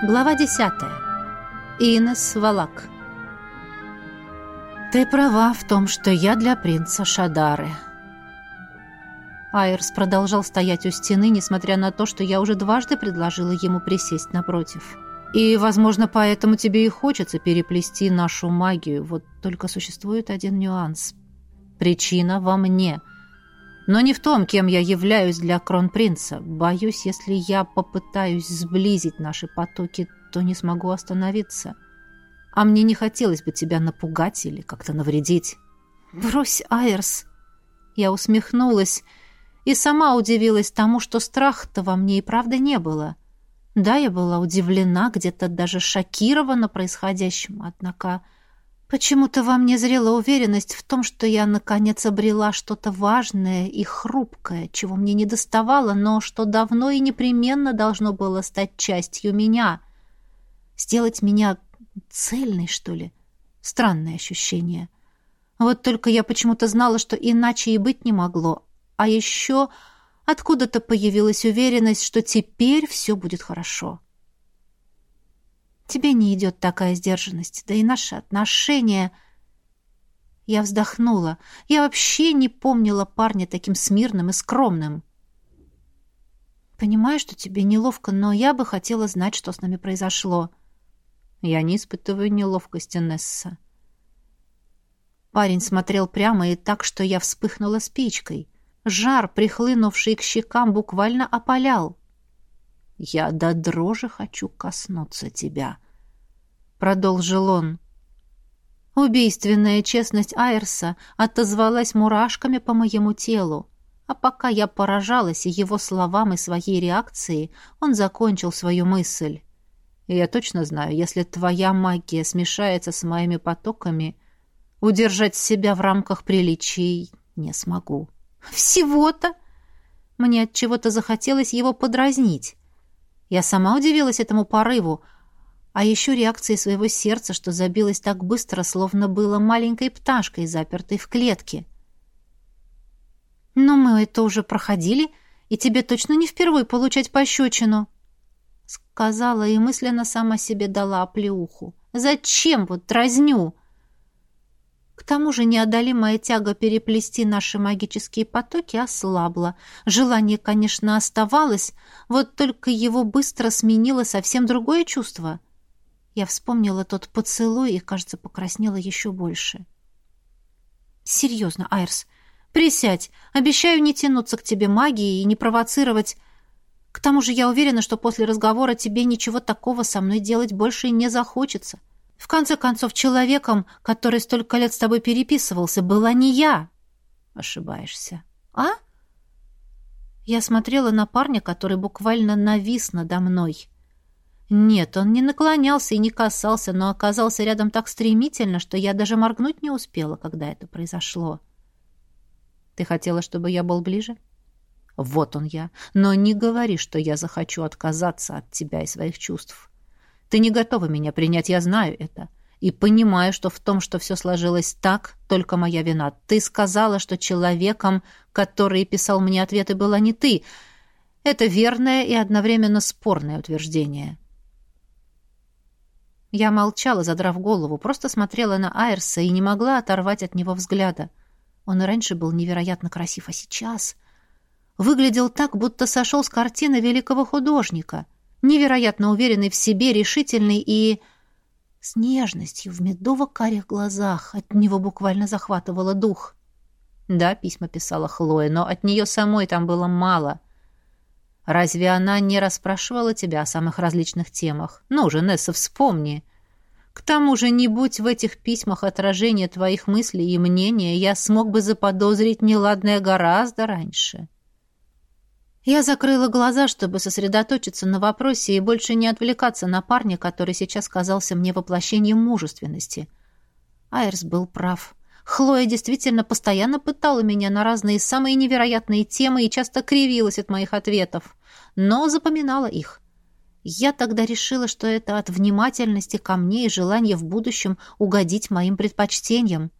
Глава 10. Инес Валак. Ты права в том, что я для принца Шадары. Айрс продолжал стоять у стены, несмотря на то, что я уже дважды предложила ему присесть напротив. И, возможно, поэтому тебе и хочется переплести нашу магию. Вот только существует один нюанс. Причина во мне — но не в том, кем я являюсь для кронпринца. Боюсь, если я попытаюсь сблизить наши потоки, то не смогу остановиться. А мне не хотелось бы тебя напугать или как-то навредить. Брось, Айрс. Я усмехнулась и сама удивилась тому, что страха-то во мне и правда не было. Да, я была удивлена, где-то даже шокирована происходящим, однако... Почему-то во мне зрела уверенность в том, что я, наконец, обрела что-то важное и хрупкое, чего мне не доставало, но что давно и непременно должно было стать частью меня. Сделать меня цельной, что ли? Странное ощущение. Вот только я почему-то знала, что иначе и быть не могло. А еще откуда-то появилась уверенность, что теперь все будет хорошо. — Тебе не идет такая сдержанность, да и наши отношения...» Я вздохнула. Я вообще не помнила парня таким смирным и скромным. «Понимаю, что тебе неловко, но я бы хотела знать, что с нами произошло». «Я не испытываю неловкости, Несса». Парень смотрел прямо и так, что я вспыхнула спичкой. Жар, прихлынувший к щекам, буквально опалял. «Я до дрожи хочу коснуться тебя», — продолжил он. Убийственная честность Айрса отозвалась мурашками по моему телу. А пока я поражалась его словам, и своей реакции, он закончил свою мысль. И я точно знаю, если твоя магия смешается с моими потоками, удержать себя в рамках приличий не смогу. Всего-то? Мне от чего-то захотелось его подразнить. Я сама удивилась этому порыву, а еще реакции своего сердца, что забилось так быстро, словно было маленькой пташкой, запертой в клетке. «Но мы это уже проходили, и тебе точно не впервые получать пощечину», — сказала и мысленно сама себе дала оплеуху. «Зачем вот дразню?» К тому же неодолимая тяга переплести наши магические потоки ослабла. Желание, конечно, оставалось, вот только его быстро сменило совсем другое чувство. Я вспомнила тот поцелуй и, кажется, покраснела еще больше. «Серьезно, Айрс, присядь. Обещаю не тянуться к тебе магией и не провоцировать. К тому же я уверена, что после разговора тебе ничего такого со мной делать больше не захочется. В конце концов, человеком, который столько лет с тобой переписывался, была не я. Ошибаешься. А? Я смотрела на парня, который буквально навис надо мной. Нет, он не наклонялся и не касался, но оказался рядом так стремительно, что я даже моргнуть не успела, когда это произошло. Ты хотела, чтобы я был ближе? Вот он я. Но не говори, что я захочу отказаться от тебя и своих чувств. Ты не готова меня принять, я знаю это. И понимаю, что в том, что все сложилось так, только моя вина. Ты сказала, что человеком, который писал мне ответы, была не ты. Это верное и одновременно спорное утверждение. Я молчала, задрав голову, просто смотрела на Айрса и не могла оторвать от него взгляда. Он и раньше был невероятно красив, а сейчас... Выглядел так, будто сошел с картины великого художника — невероятно уверенный в себе, решительный и... с нежностью в медово-карих глазах. От него буквально захватывало дух. Да, письма писала Хлоя, но от нее самой там было мало. Разве она не расспрашивала тебя о самых различных темах? Ну же, Несса, вспомни. К тому же, не будь в этих письмах отражения твоих мыслей и мнения, я смог бы заподозрить неладное гораздо раньше. — я закрыла глаза, чтобы сосредоточиться на вопросе и больше не отвлекаться на парня, который сейчас казался мне воплощением мужественности. Айрс был прав. Хлоя действительно постоянно пытала меня на разные самые невероятные темы и часто кривилась от моих ответов, но запоминала их. Я тогда решила, что это от внимательности ко мне и желания в будущем угодить моим предпочтениям.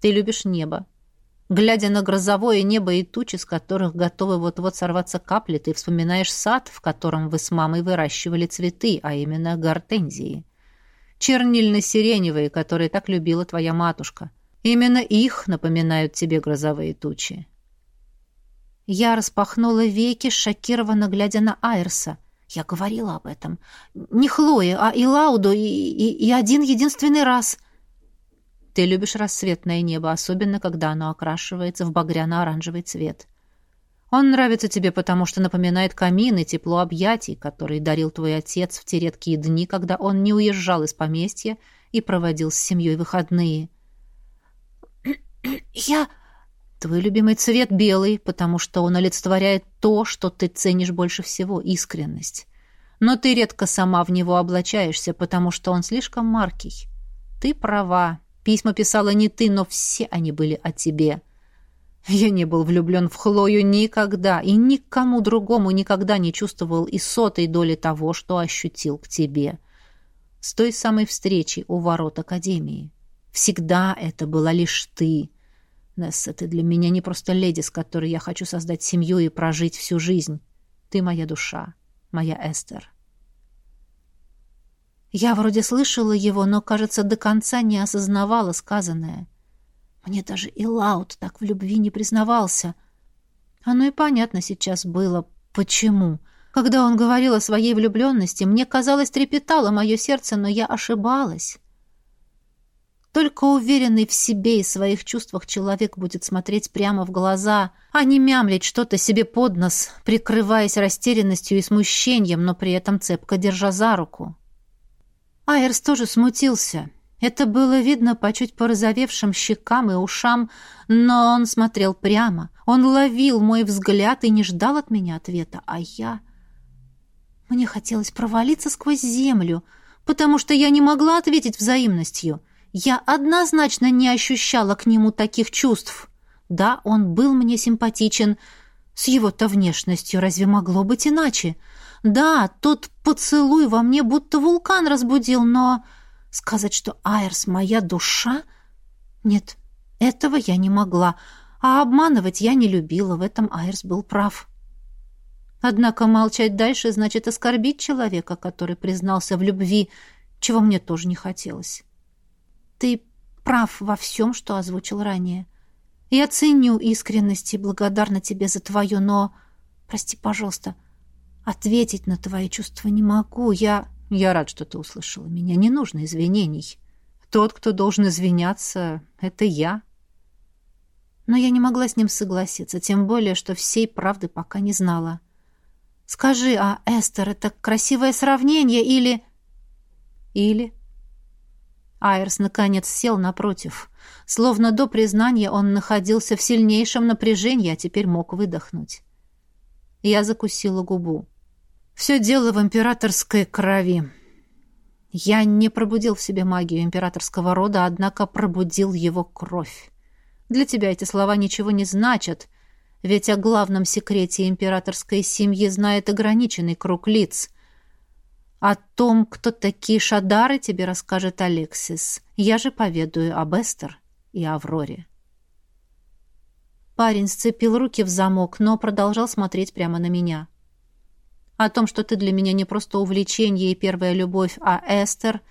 «Ты любишь небо», Глядя на грозовое небо и тучи, с которых готовы вот-вот сорваться капли, ты вспоминаешь сад, в котором вы с мамой выращивали цветы, а именно гортензии. Чернильно-сиреневые, которые так любила твоя матушка. Именно их напоминают тебе грозовые тучи. Я распахнула веки, шокированно глядя на Айрса. Я говорила об этом. Не Хлое, а и Лауду, и, и, и один единственный раз — ты любишь рассветное небо, особенно когда оно окрашивается в багряно-оранжевый цвет. Он нравится тебе, потому что напоминает камин и тепло объятий, которые дарил твой отец в те редкие дни, когда он не уезжал из поместья и проводил с семьей выходные. «Я...» Твой любимый цвет белый, потому что он олицетворяет то, что ты ценишь больше всего — искренность. Но ты редко сама в него облачаешься, потому что он слишком маркий. Ты права, Письма писала не ты, но все они были о тебе. Я не был влюблен в Хлою никогда и никому другому никогда не чувствовал и сотой доли того, что ощутил к тебе. С той самой встречи у ворот Академии. Всегда это была лишь ты. Несса, ты для меня не просто леди, с которой я хочу создать семью и прожить всю жизнь. Ты моя душа, моя Эстер. Я вроде слышала его, но, кажется, до конца не осознавала сказанное. Мне даже и Лаут так в любви не признавался. Оно и понятно сейчас было, почему. Когда он говорил о своей влюбленности, мне казалось, трепетало мое сердце, но я ошибалась. Только уверенный в себе и своих чувствах человек будет смотреть прямо в глаза, а не мямлить что-то себе под нос, прикрываясь растерянностью и смущением, но при этом цепко держа за руку. Айрс тоже смутился. Это было видно по чуть порозовевшим щекам и ушам, но он смотрел прямо. Он ловил мой взгляд и не ждал от меня ответа, а я... Мне хотелось провалиться сквозь землю, потому что я не могла ответить взаимностью. Я однозначно не ощущала к нему таких чувств. Да, он был мне симпатичен. С его-то внешностью разве могло быть иначе? — да, тот поцелуй во мне будто вулкан разбудил, но сказать, что Айрс моя душа? Нет, этого я не могла, а обманывать я не любила, в этом Айрс был прав. Однако молчать дальше значит оскорбить человека, который признался в любви, чего мне тоже не хотелось. Ты прав во всем, что озвучил ранее. Я ценю искренность и благодарна тебе за твою, но... Прости, пожалуйста, — Ответить на твои чувства не могу. Я... Я рад, что ты услышала меня. Не нужно извинений. Тот, кто должен извиняться, это я. Но я не могла с ним согласиться, тем более, что всей правды пока не знала. Скажи, а Эстер — это красивое сравнение или... Или... Айрс, наконец, сел напротив. Словно до признания он находился в сильнейшем напряжении, а теперь мог выдохнуть. Я закусила губу. Все дело в императорской крови. Я не пробудил в себе магию императорского рода, однако пробудил его кровь. Для тебя эти слова ничего не значат, ведь о главном секрете императорской семьи знает ограниченный круг лиц. О том, кто такие шадары, тебе расскажет Алексис. Я же поведаю об Эстер и Авроре. Парень сцепил руки в замок, но продолжал смотреть прямо на меня. О том, что ты для меня не просто увлечение и первая любовь, а Эстер,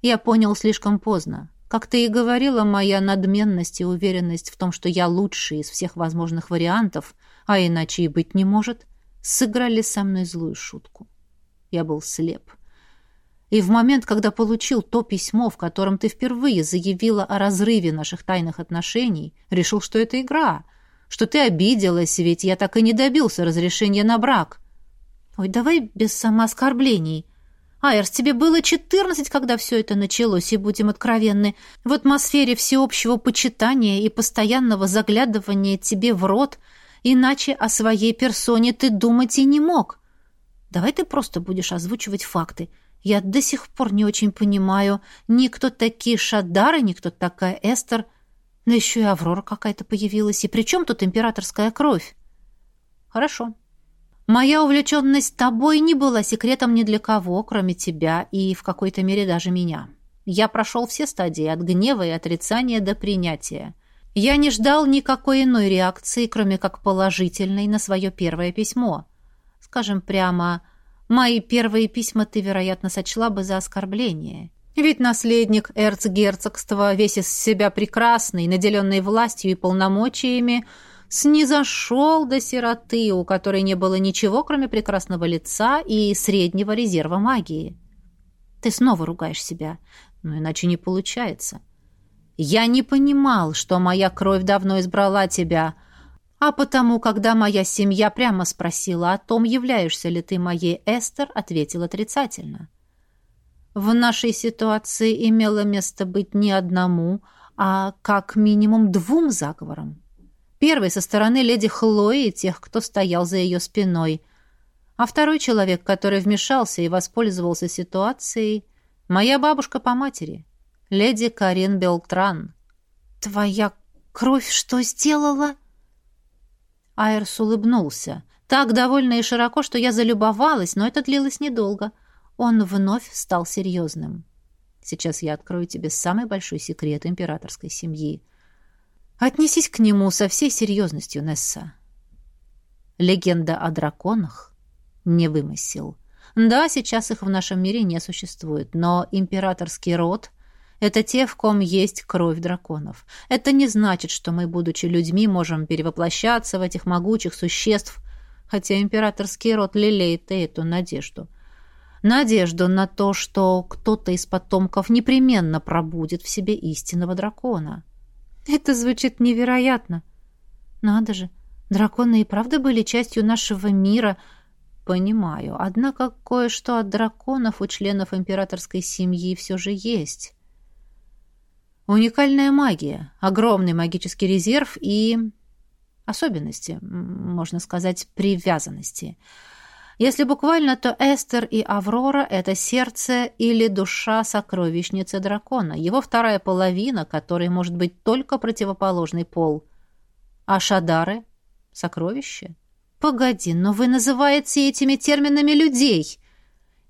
я понял слишком поздно. Как ты и говорила, моя надменность и уверенность в том, что я лучший из всех возможных вариантов, а иначе и быть не может, сыграли со мной злую шутку. Я был слеп. И в момент, когда получил то письмо, в котором ты впервые заявила о разрыве наших тайных отношений, решил, что это игра — что ты обиделась, ведь я так и не добился разрешения на брак. Ой, давай без самооскорблений. Айрс, тебе было четырнадцать, когда все это началось, и будем откровенны. В атмосфере всеобщего почитания и постоянного заглядывания тебе в рот, иначе о своей персоне ты думать и не мог. Давай ты просто будешь озвучивать факты. Я до сих пор не очень понимаю, ни кто такие Шадары, ни кто такая Эстер — но еще и Аврора какая-то появилась. И при чем тут императорская кровь? Хорошо. Моя увлеченность тобой не была секретом ни для кого, кроме тебя и в какой-то мере даже меня. Я прошел все стадии, от гнева и отрицания до принятия. Я не ждал никакой иной реакции, кроме как положительной на свое первое письмо. Скажем прямо, мои первые письма ты, вероятно, сочла бы за оскорбление. Ведь наследник эрцгерцогства, весь из себя прекрасный, наделенный властью и полномочиями, снизошел до сироты, у которой не было ничего, кроме прекрасного лица и среднего резерва магии. Ты снова ругаешь себя, но иначе не получается. Я не понимал, что моя кровь давно избрала тебя, а потому, когда моя семья прямо спросила о том, являешься ли ты моей Эстер, ответил отрицательно. В нашей ситуации имело место быть не одному, а как минимум двум заговорам. Первый со стороны леди Хлои и тех, кто стоял за ее спиной. А второй человек, который вмешался и воспользовался ситуацией, моя бабушка по матери, леди Карин Белтран. «Твоя кровь что сделала?» Айрс улыбнулся. Так довольно и широко, что я залюбовалась, но это длилось недолго. Он вновь стал серьезным. «Сейчас я открою тебе самый большой секрет императорской семьи. Отнесись к нему со всей серьезностью, Несса. Легенда о драконах не вымысел. Да, сейчас их в нашем мире не существует, но императорский род — это те, в ком есть кровь драконов. Это не значит, что мы, будучи людьми, можем перевоплощаться в этих могучих существ, хотя императорский род лелеет и эту надежду. Надежду на то, что кто-то из потомков непременно пробудет в себе истинного дракона. Это звучит невероятно. Надо же, драконы и правда были частью нашего мира. Понимаю, однако кое-что от драконов у членов императорской семьи все же есть. Уникальная магия, огромный магический резерв и особенности, можно сказать, привязанности — если буквально, то Эстер и Аврора — это сердце или душа сокровищницы дракона, его вторая половина, которой может быть только противоположный пол. А Шадары — сокровище? Погоди, но вы называете этими терминами людей.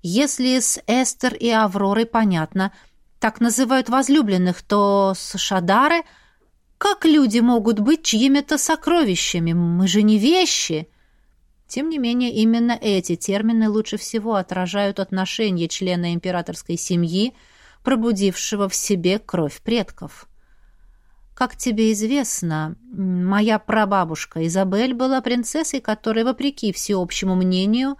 Если с Эстер и Авророй понятно, так называют возлюбленных, то с Шадары... Как люди могут быть чьими-то сокровищами? Мы же не вещи!» Тем не менее, именно эти термины лучше всего отражают отношение члена императорской семьи, пробудившего в себе кровь предков. Как тебе известно, моя прабабушка Изабель была принцессой, которая, вопреки всеобщему мнению,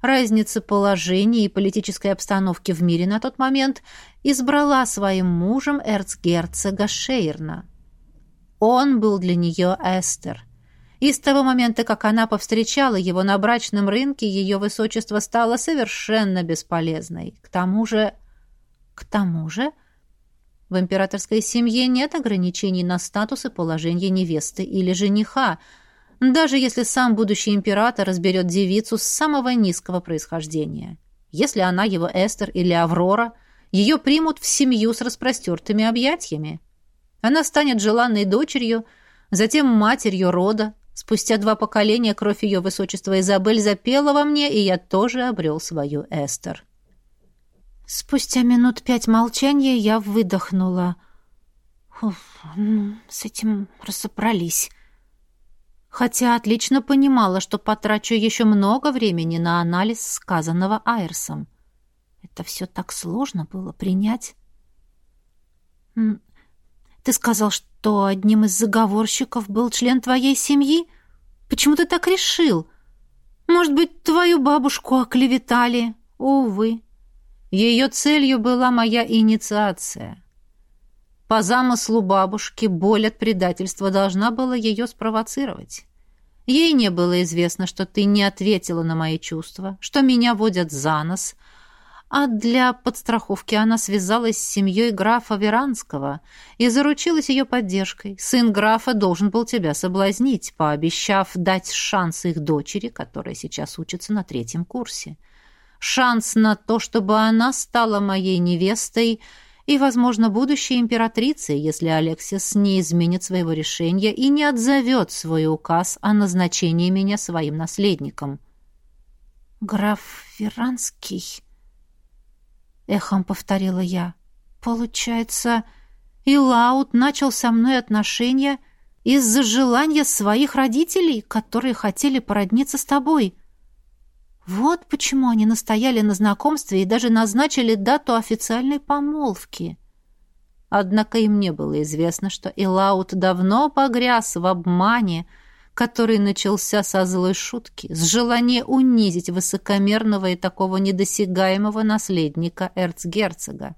разницы положения и политической обстановки в мире на тот момент, избрала своим мужем эрцгерцога Шейрна. Он был для нее Эстер – и с того момента, как она повстречала его на брачном рынке, ее высочество стало совершенно бесполезной. К тому же... К тому же... В императорской семье нет ограничений на статус и положение невесты или жениха, даже если сам будущий император разберет девицу с самого низкого происхождения. Если она его Эстер или Аврора, ее примут в семью с распростертыми объятиями. Она станет желанной дочерью, затем матерью рода, Спустя два поколения кровь ее высочества Изабель запела во мне, и я тоже обрел свою Эстер. Спустя минут пять молчания я выдохнула. Уф, ну, с этим разобрались. Хотя отлично понимала, что потрачу еще много времени на анализ сказанного Айрсом. Это все так сложно было принять. Ты сказал, что одним из заговорщиков был член твоей семьи? Почему ты так решил? Может быть, твою бабушку оклеветали? Увы. Ее целью была моя инициация. По замыслу бабушки боль от предательства должна была ее спровоцировать. Ей не было известно, что ты не ответила на мои чувства, что меня водят за нос — а для подстраховки она связалась с семьей графа Веранского и заручилась ее поддержкой. Сын графа должен был тебя соблазнить, пообещав дать шанс их дочери, которая сейчас учится на третьем курсе. Шанс на то, чтобы она стала моей невестой и, возможно, будущей императрицей, если Алексис не изменит своего решения и не отзовет свой указ о назначении меня своим наследником. «Граф Веранский...» эхом повторила я. Получается, И Лаут начал со мной отношения из-за желания своих родителей, которые хотели породниться с тобой. Вот почему они настояли на знакомстве и даже назначили дату официальной помолвки. Однако им не было известно, что Илаут давно погряз в обмане, который начался со злой шутки, с желания унизить высокомерного и такого недосягаемого наследника эрцгерцога.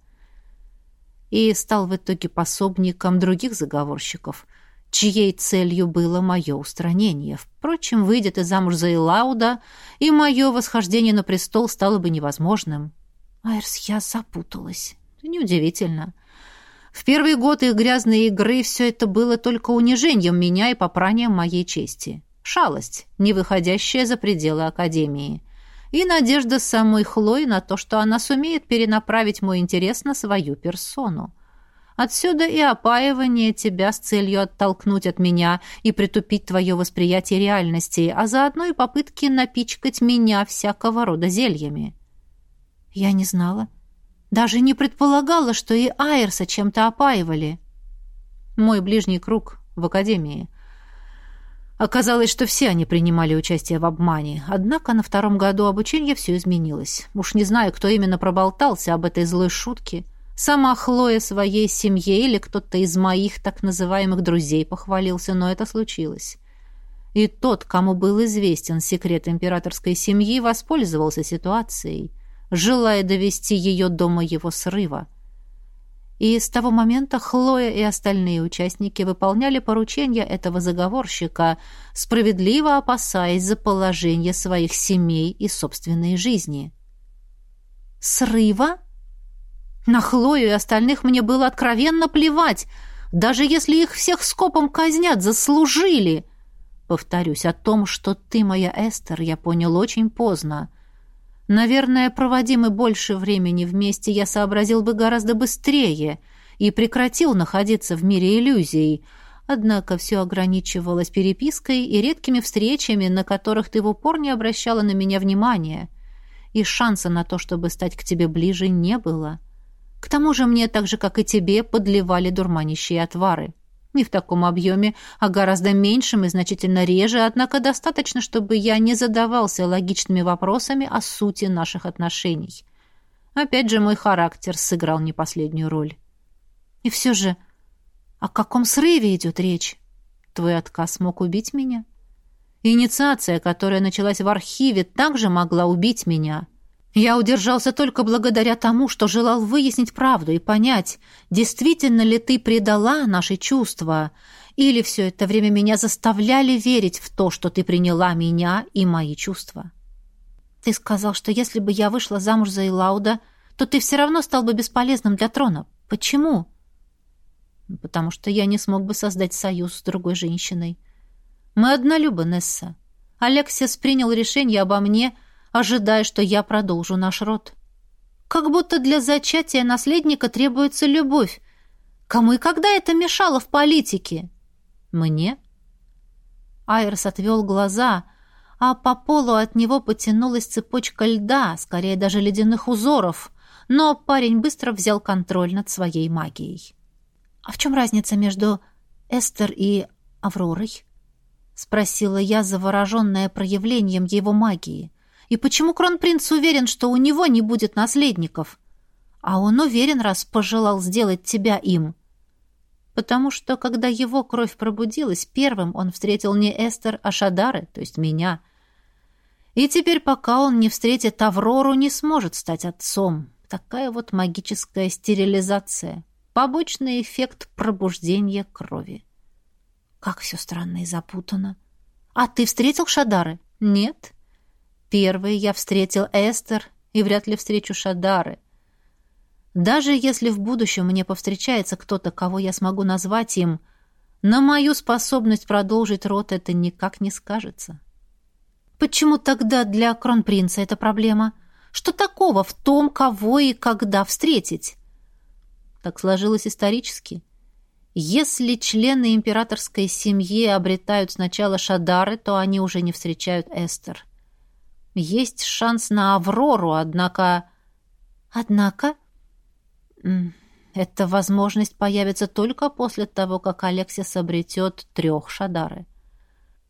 И стал в итоге пособником других заговорщиков, чьей целью было мое устранение. Впрочем, выйдет и замуж за Илауда, и мое восхождение на престол стало бы невозможным. Айрс, я запуталась. Неудивительно. В первый год их грязной игры все это было только унижением меня и попранием моей чести. Шалость, не выходящая за пределы Академии. И надежда самой Хлои на то, что она сумеет перенаправить мой интерес на свою персону. Отсюда и опаивание тебя с целью оттолкнуть от меня и притупить твое восприятие реальности, а заодно и попытки напичкать меня всякого рода зельями. Я не знала. Даже не предполагала, что и Айрса чем-то опаивали. Мой ближний круг в академии. Оказалось, что все они принимали участие в обмане. Однако на втором году обучения все изменилось. Уж не знаю, кто именно проболтался об этой злой шутке. Сама Хлоя своей семье или кто-то из моих так называемых друзей похвалился, но это случилось. И тот, кому был известен секрет императорской семьи, воспользовался ситуацией – желая довести ее до моего срыва. И с того момента Хлоя и остальные участники выполняли поручения этого заговорщика, справедливо опасаясь за положение своих семей и собственной жизни. «Срыва?» На Хлою и остальных мне было откровенно плевать, даже если их всех скопом казнят, заслужили. Повторюсь, о том, что ты моя Эстер, я понял очень поздно. Наверное, проводимы больше времени вместе, я сообразил бы гораздо быстрее и прекратил находиться в мире иллюзий. Однако все ограничивалось перепиской и редкими встречами, на которых ты в упор не обращала на меня внимания. И шанса на то, чтобы стать к тебе ближе, не было. К тому же мне, так же, как и тебе, подливали дурманящие отвары. Не в таком объеме, а гораздо меньшем и значительно реже, однако достаточно, чтобы я не задавался логичными вопросами о сути наших отношений. Опять же, мой характер сыграл не последнюю роль. И все же, о каком срыве идет речь? Твой отказ мог убить меня? Инициация, которая началась в архиве, также могла убить меня. Я удержался только благодаря тому, что желал выяснить правду и понять, действительно ли ты предала наши чувства, или все это время меня заставляли верить в то, что ты приняла меня и мои чувства. Ты сказал, что если бы я вышла замуж за Илауда, то ты все равно стал бы бесполезным для трона. Почему? Потому что я не смог бы создать союз с другой женщиной. Мы однолюбы, Несса. Алексис принял решение обо мне — ожидая, что я продолжу наш род. Как будто для зачатия наследника требуется любовь. Кому и когда это мешало в политике? Мне? Айрс отвел глаза, а по полу от него потянулась цепочка льда, скорее даже ледяных узоров, но парень быстро взял контроль над своей магией. «А в чем разница между Эстер и Авророй?» — спросила я, завороженная проявлением его магии. И почему кронпринц уверен, что у него не будет наследников? А он уверен, раз пожелал сделать тебя им. Потому что, когда его кровь пробудилась, первым он встретил не Эстер, а Шадары, то есть меня. И теперь, пока он не встретит Аврору, не сможет стать отцом. Такая вот магическая стерилизация. Побочный эффект пробуждения крови. Как все странно и запутано. А ты встретил Шадары? Нет. Первый я встретил Эстер и вряд ли встречу Шадары. Даже если в будущем мне повстречается кто-то, кого я смогу назвать им, на мою способность продолжить род это никак не скажется. Почему тогда для кронпринца это проблема? Что такого в том, кого и когда встретить? Так сложилось исторически. Если члены императорской семьи обретают сначала Шадары, то они уже не встречают Эстер. Есть шанс на Аврору, однако... Однако... Эта возможность появится только после того, как Алексис обретет трех Шадары.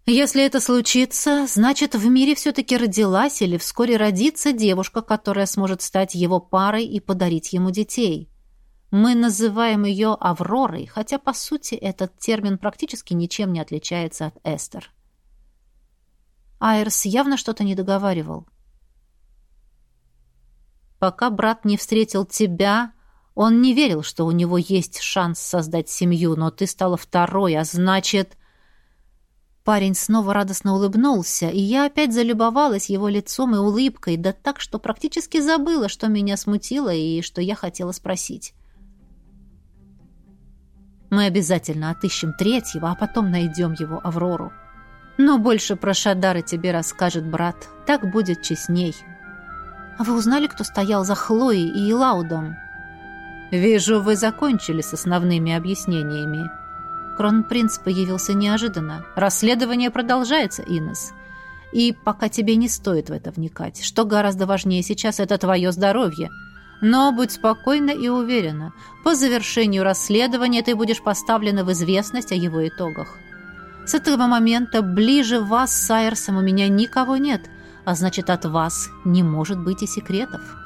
Если это случится, значит, в мире все-таки родилась или вскоре родится девушка, которая сможет стать его парой и подарить ему детей. Мы называем ее Авророй, хотя, по сути, этот термин практически ничем не отличается от Эстер. Айрс явно что-то не договаривал. Пока брат не встретил тебя, он не верил, что у него есть шанс создать семью, но ты стала второй, а значит... Парень снова радостно улыбнулся, и я опять залюбовалась его лицом и улыбкой, да так, что практически забыла, что меня смутило и что я хотела спросить. Мы обязательно отыщем третьего, а потом найдем его, Аврору. Но больше про Шадара тебе расскажет брат. Так будет честней. А вы узнали, кто стоял за Хлоей и Илаудом? Вижу, вы закончили с основными объяснениями. Кронпринц появился неожиданно. Расследование продолжается, Инес. И пока тебе не стоит в это вникать. Что гораздо важнее сейчас, это твое здоровье. Но будь спокойна и уверена. По завершению расследования ты будешь поставлена в известность о его итогах. С этого момента ближе вас с Айрсом у меня никого нет, а значит, от вас не может быть и секретов».